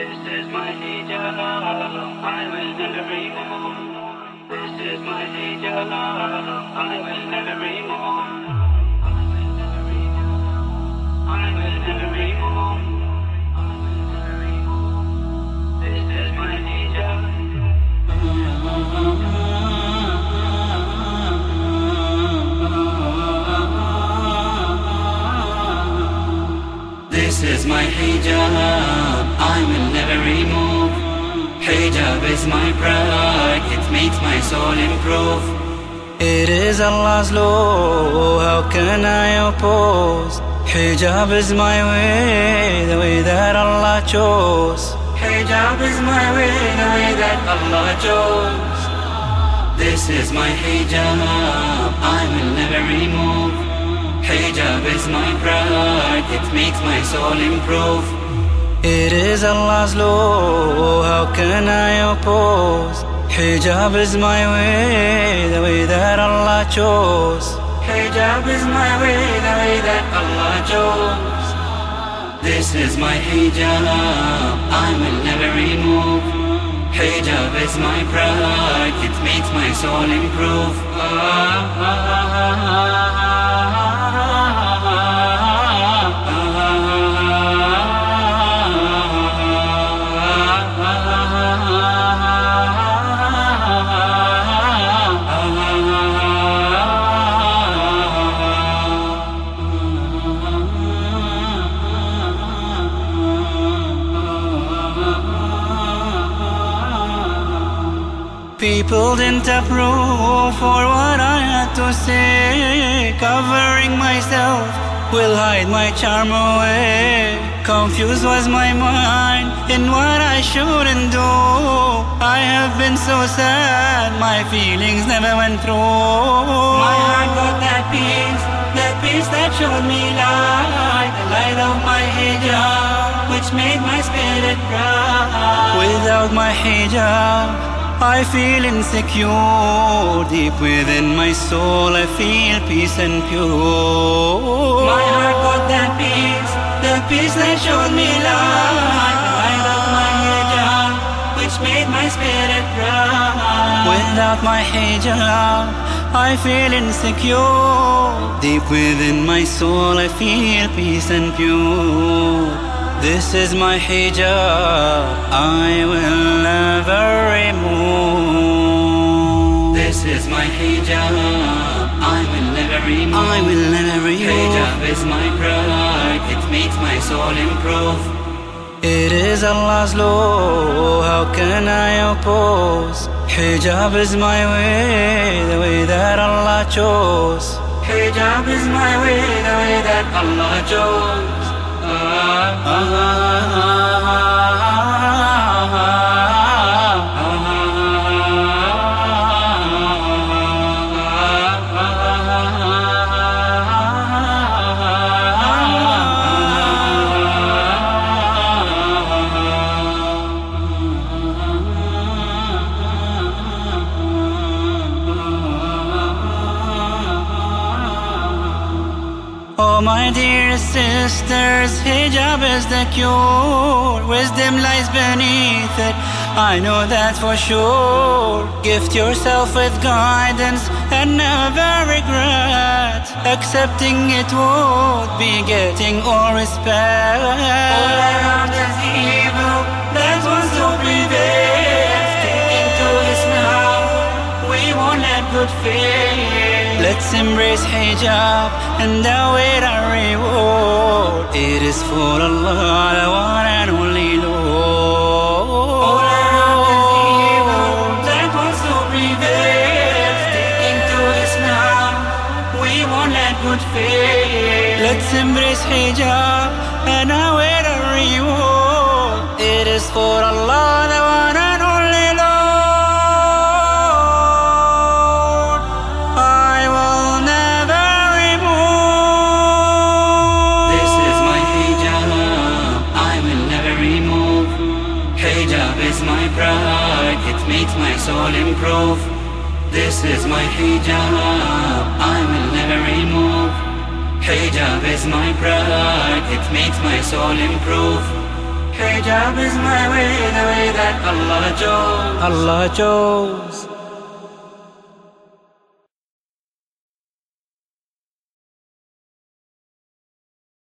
This is my hijab, I will never remove. This is my hijab, I will never remove. Is my hijab, I will never remove. Hijab is my pride, it makes my soul improve. It is Allah's law, how can I oppose? Hijab is my way, the way that Allah chose. Hijab is my way, the way that Allah chose. This is my hijab, I will never remove. Hijab is my pride, it makes my soul improve. It is Allah's law, how can I oppose? Hijab is my way, the way that Allah chose. Hijab is my way, the way that Allah chose. This is my hijab, I will never remove. Hijab is my pride, it makes my soul improve. Ah, ah, ah, People didn't approve for what I had to say. Covering myself will hide my charm away. Confused was my mind in what I shouldn't do. I have been so sad, my feelings never went through. My heart got that peace, that peace that showed me light, the light of my hijab, which made my spirit bright. Without my hijab, I feel insecure. Deep within my soul, I feel peace and pure. My heart got that peace, the peace that showed me love. the light of my hijab, which made my spirit bright. Without my hijab, I feel insecure. Deep within my soul, I feel peace and pure. This is my hijab, I will never remove. My hijab, I will never remove. I will never remove. Hijab is my pride, it makes my soul improve. It is Allah's law, how can I oppose? Hijab is my way, the way that Allah chose. Hijab is my way, the way that Allah chose. Oh, my dear sisters, hijab is the cure. Wisdom lies beneath it. I know that for sure. Gift yourself with guidance and never regret. Accepting it would be getting all respect. All around is evil, that wants to prevail. Sticking to Islam, we won't let good fail. Let's embrace hijab and await our reward. It is for Allah, the one and only Lord. All around is evil, that wants to prevail. Sticking to Islam, we won't let good fail. Let's embrace hijab and await our reward. It is for Allah, the one and only makes my soul improve. This is my hijab, I will never remove. Hijab is my pride, it makes my soul improve. Hijab is my way, the way that Allah chose. Allah chose.